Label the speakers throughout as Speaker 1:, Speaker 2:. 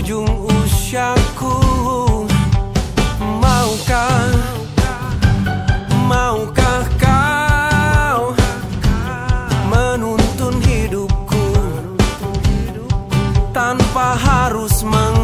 Speaker 1: ujung usiaku. Maukah, maukah kau Menuntun hidupku Tanpa harus mengatakan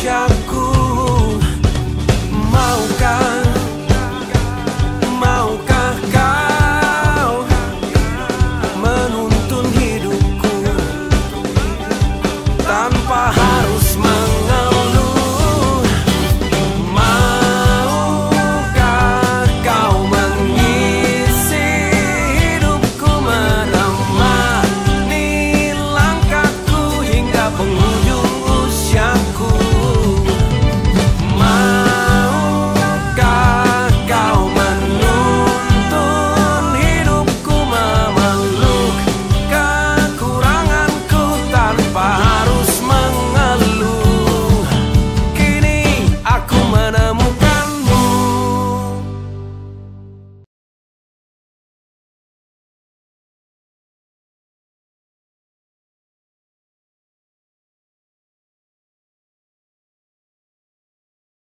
Speaker 1: shout